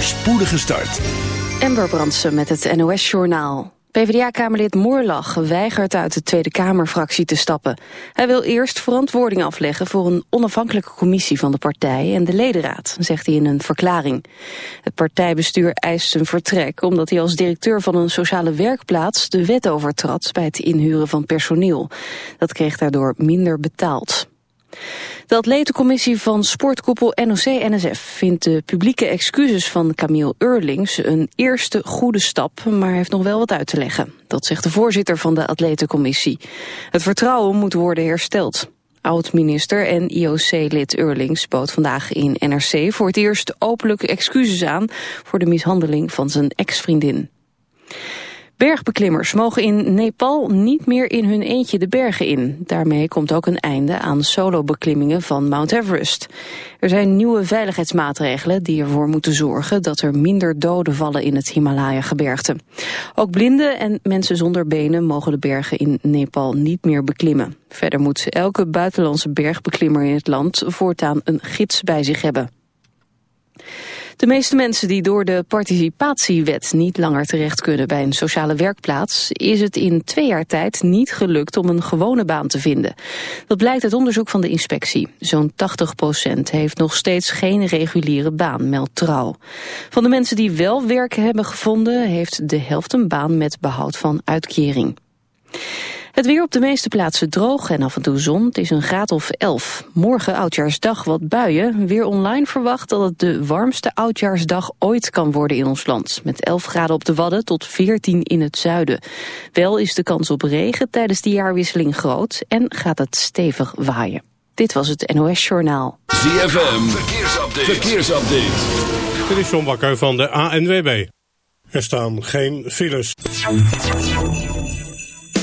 voorspoedige start. Ember Brandsen met het NOS-journaal. PvdA-kamerlid Moorlach weigert uit de Tweede Kamerfractie te stappen. Hij wil eerst verantwoording afleggen voor een onafhankelijke commissie van de partij en de ledenraad, zegt hij in een verklaring. Het partijbestuur eist zijn vertrek omdat hij als directeur van een sociale werkplaats de wet overtrad bij het inhuren van personeel. Dat kreeg daardoor minder betaald. De atletencommissie van sportkoepel NOC-NSF vindt de publieke excuses van Camille Eurlings een eerste goede stap, maar heeft nog wel wat uit te leggen. Dat zegt de voorzitter van de atletencommissie. Het vertrouwen moet worden hersteld. Oud-minister en IOC-lid Eurlings bood vandaag in NRC voor het eerst openlijk excuses aan voor de mishandeling van zijn ex-vriendin. Bergbeklimmers mogen in Nepal niet meer in hun eentje de bergen in. Daarmee komt ook een einde aan solo-beklimmingen van Mount Everest. Er zijn nieuwe veiligheidsmaatregelen die ervoor moeten zorgen dat er minder doden vallen in het Himalaya-gebergte. Ook blinden en mensen zonder benen mogen de bergen in Nepal niet meer beklimmen. Verder moet elke buitenlandse bergbeklimmer in het land voortaan een gids bij zich hebben. De meeste mensen die door de participatiewet niet langer terecht kunnen bij een sociale werkplaats, is het in twee jaar tijd niet gelukt om een gewone baan te vinden. Dat blijkt uit onderzoek van de inspectie. Zo'n 80% heeft nog steeds geen reguliere baan, meldt trouw. Van de mensen die wel werk hebben gevonden, heeft de helft een baan met behoud van uitkering. Het weer op de meeste plaatsen droog en af en toe zon. Het is een graad of 11. Morgen oudjaarsdag wat buien. Weer online verwacht dat het de warmste oudjaarsdag ooit kan worden in ons land. Met 11 graden op de Wadden tot 14 in het zuiden. Wel is de kans op regen tijdens de jaarwisseling groot en gaat het stevig waaien. Dit was het NOS Journaal. ZFM, verkeersupdate. verkeersupdate. Dit is John Bakker van de ANWB. Er staan geen files.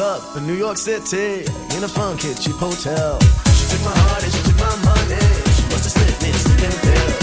cup in New York City in a funky cheap hotel. She took my heart and she took my money. She must have slipped me a sleeping pill.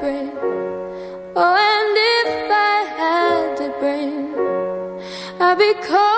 Oh, and if I had a brain, I'd be cold.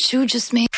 You just made.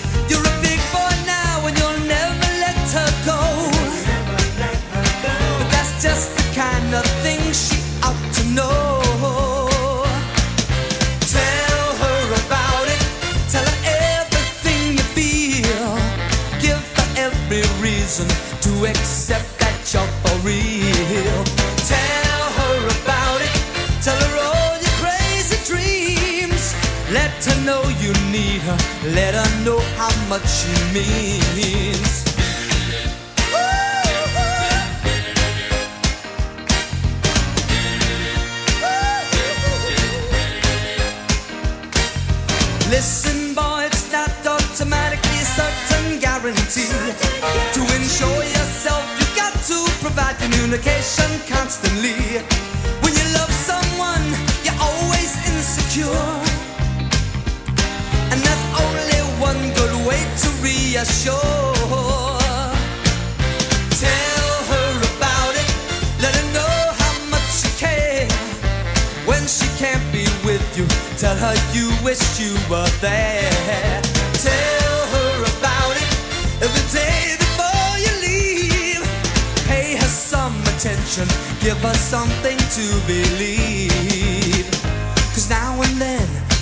Much she means.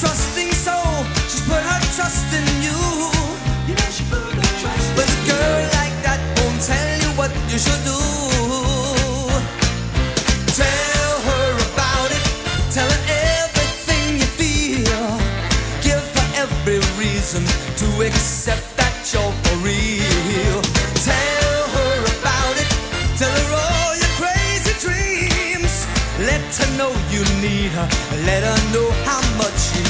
Trusting soul, she's put her trust in you. You know she put her trust But a girl like that won't tell you what you should do. Tell her about it. Tell her everything you feel. Give her every reason to accept that you're for real. Tell her about it. Tell her all your crazy dreams. Let her know you need her. Let her know how much you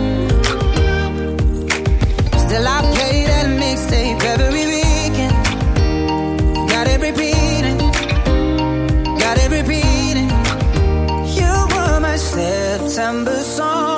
September song,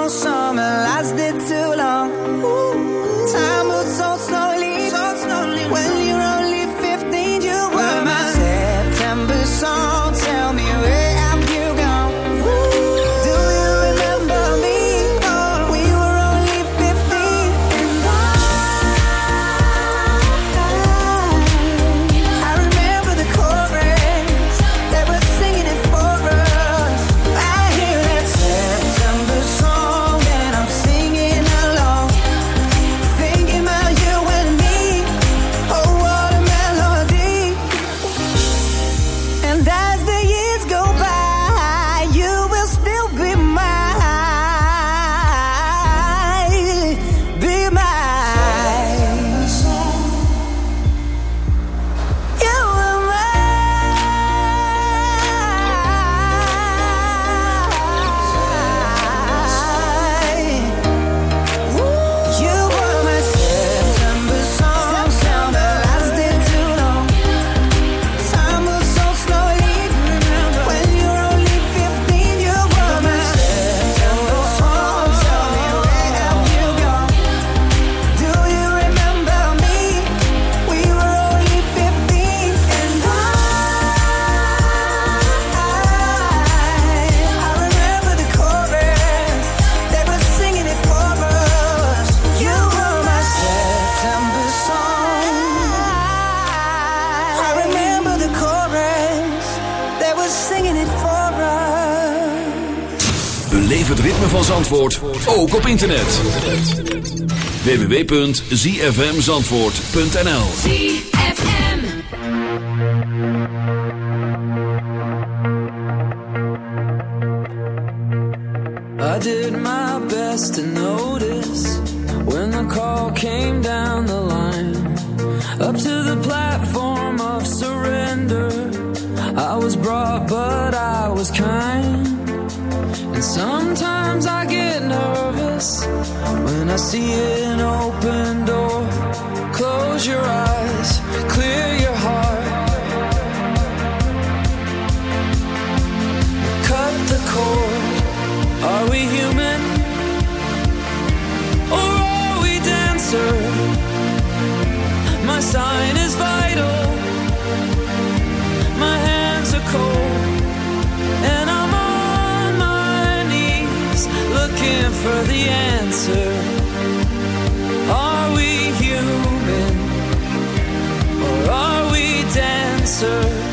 ook op internet. www.zfmzandvoort.nl I did my best see an open door. Close your eyes, clear your heart. Cut the cord. Are we human? Or are we dancer? My sign is vital. My hands are cold. And I'm on my knees looking for the answer. answer.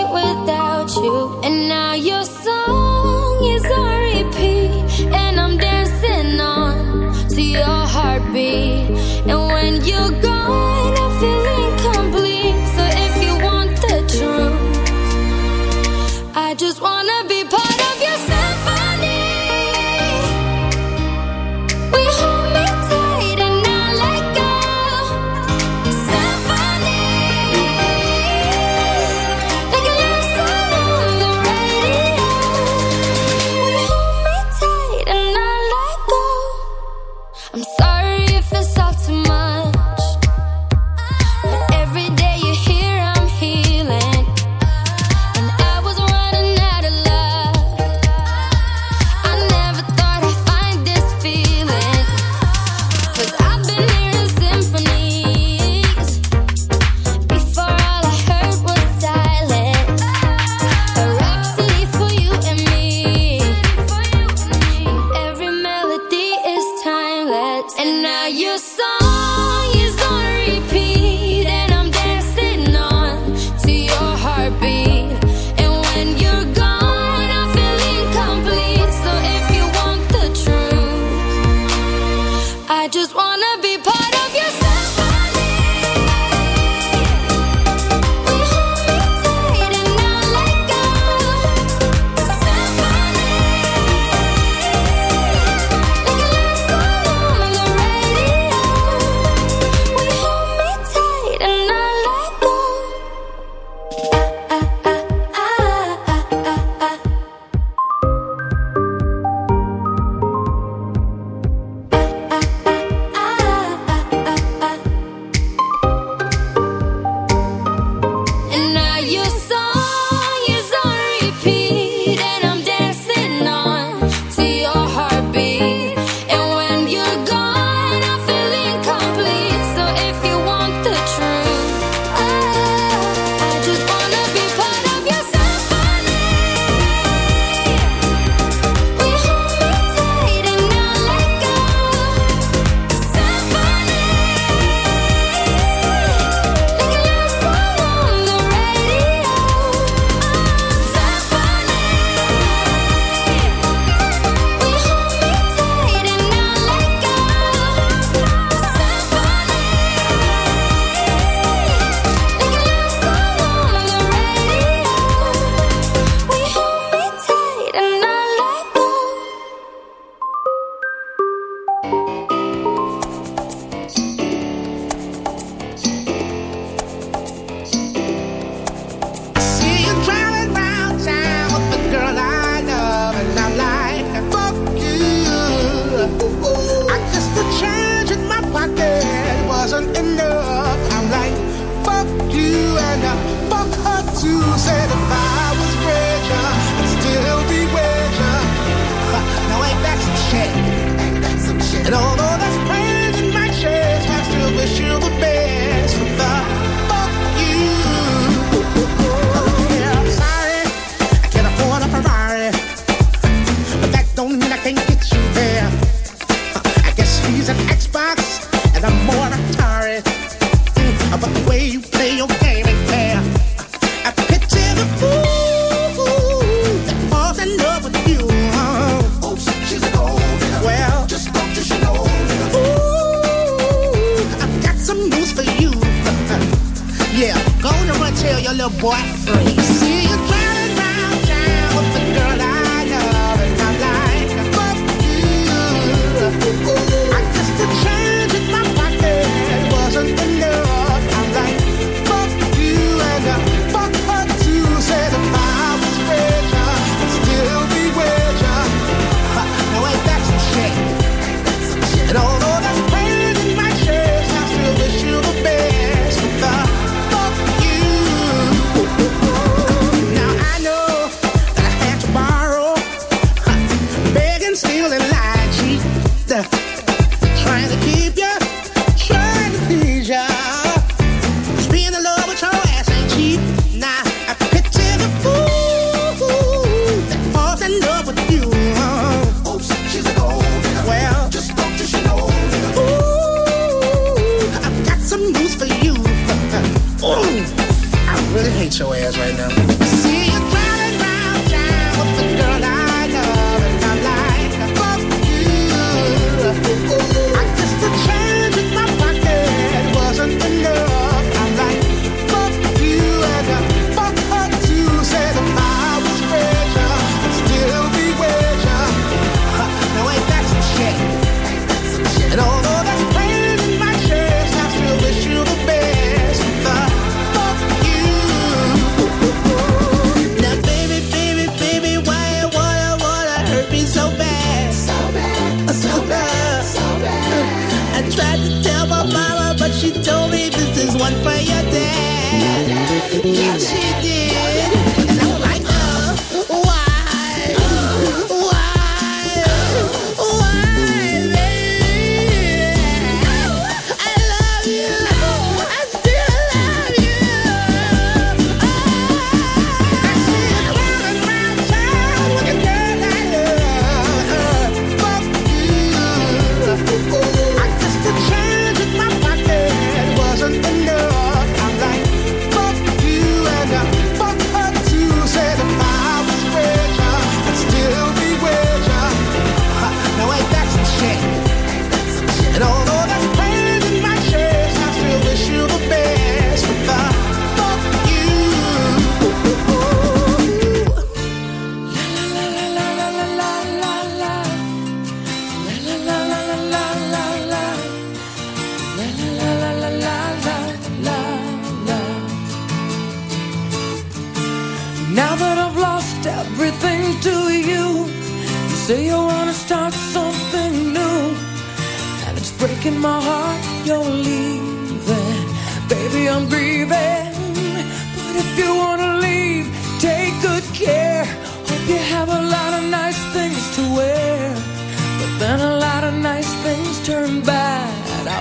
just wanna be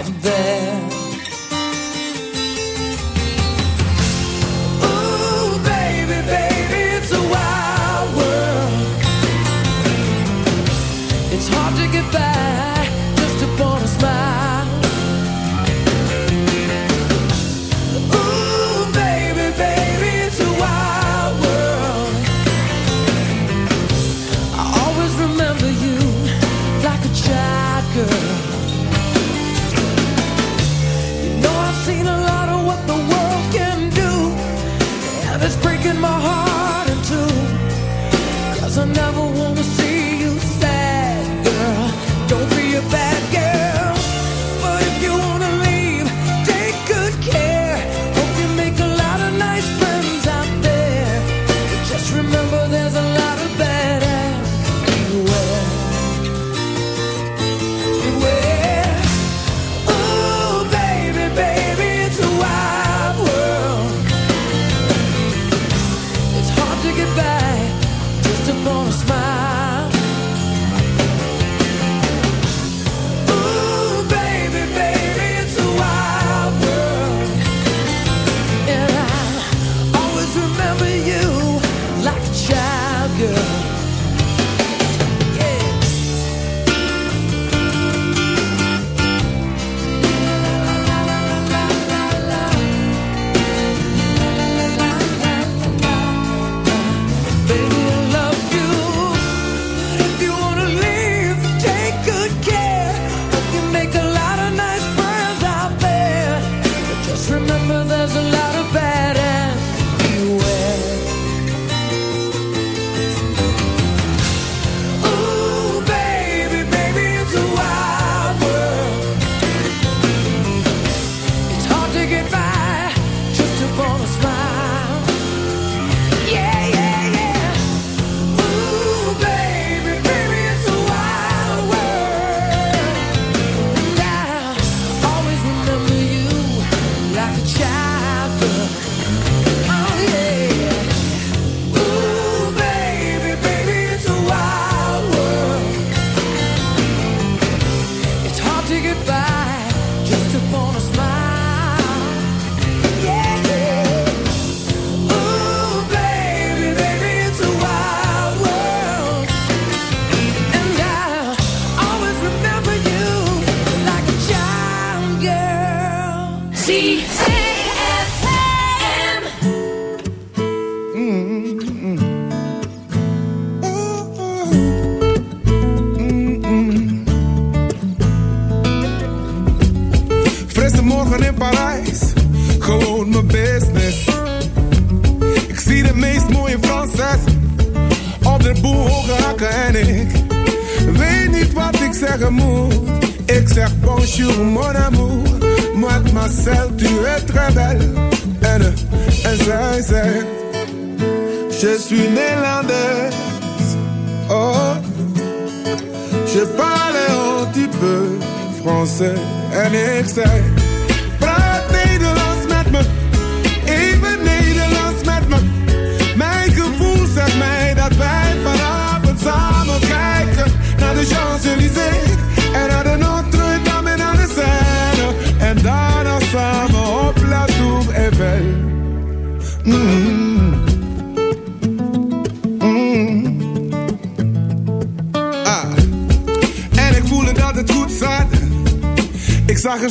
out there. Ooh, baby, baby, it's a wild world. It's hard to get back.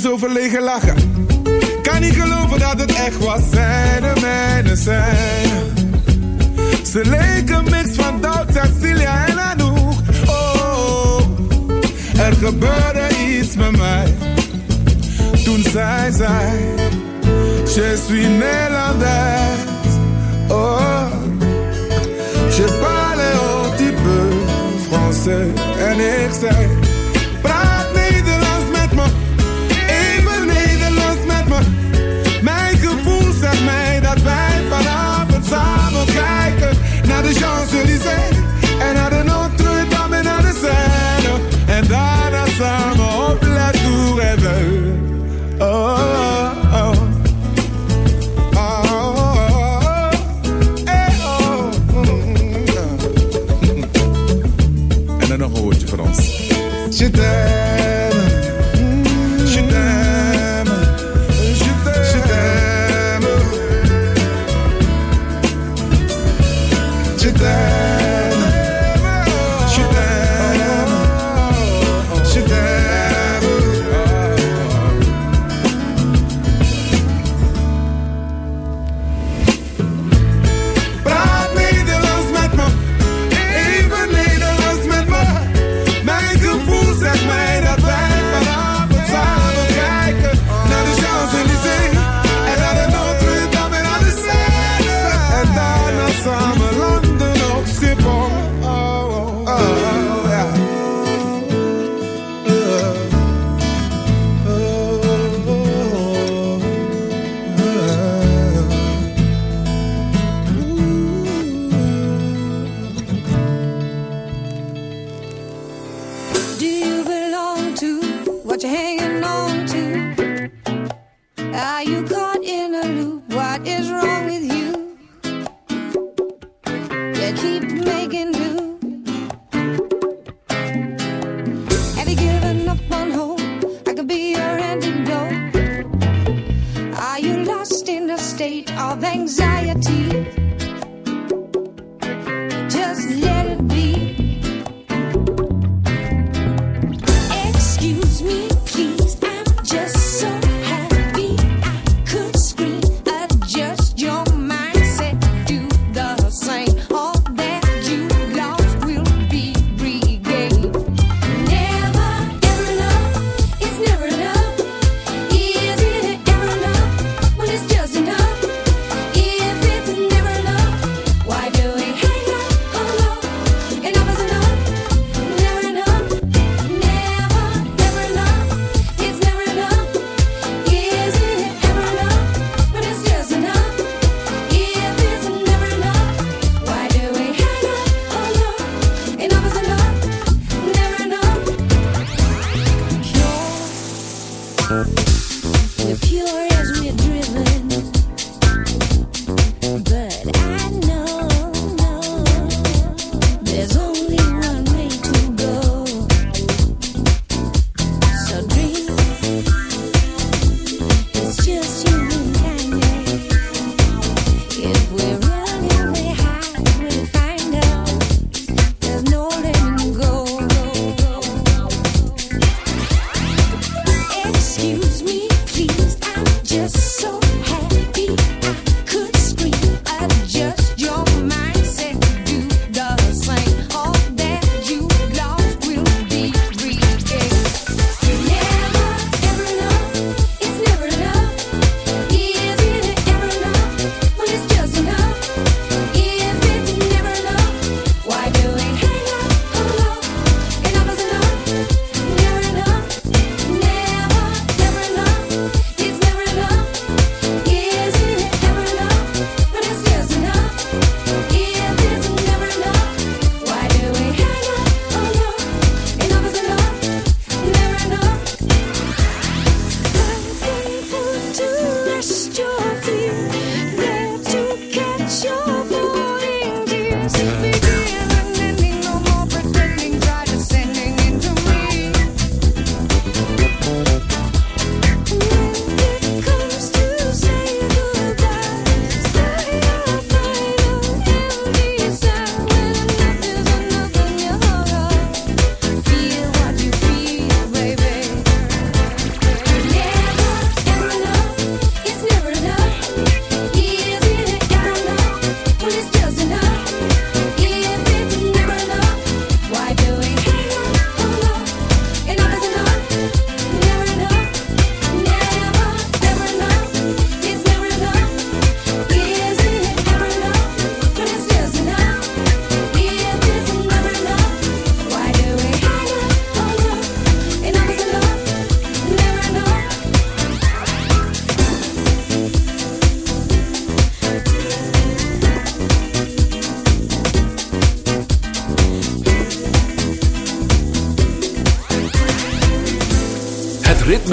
zo verlegen lachen. Kan niet geloven dat het echt was, zij de mijne zijn. Ze leken mix van Duits, Cecilia en Anouk. Oh, er gebeurde iets met mij. Toen zij zei, je suis Nederlander. Oh, je parle un petit peu français. En ik zei...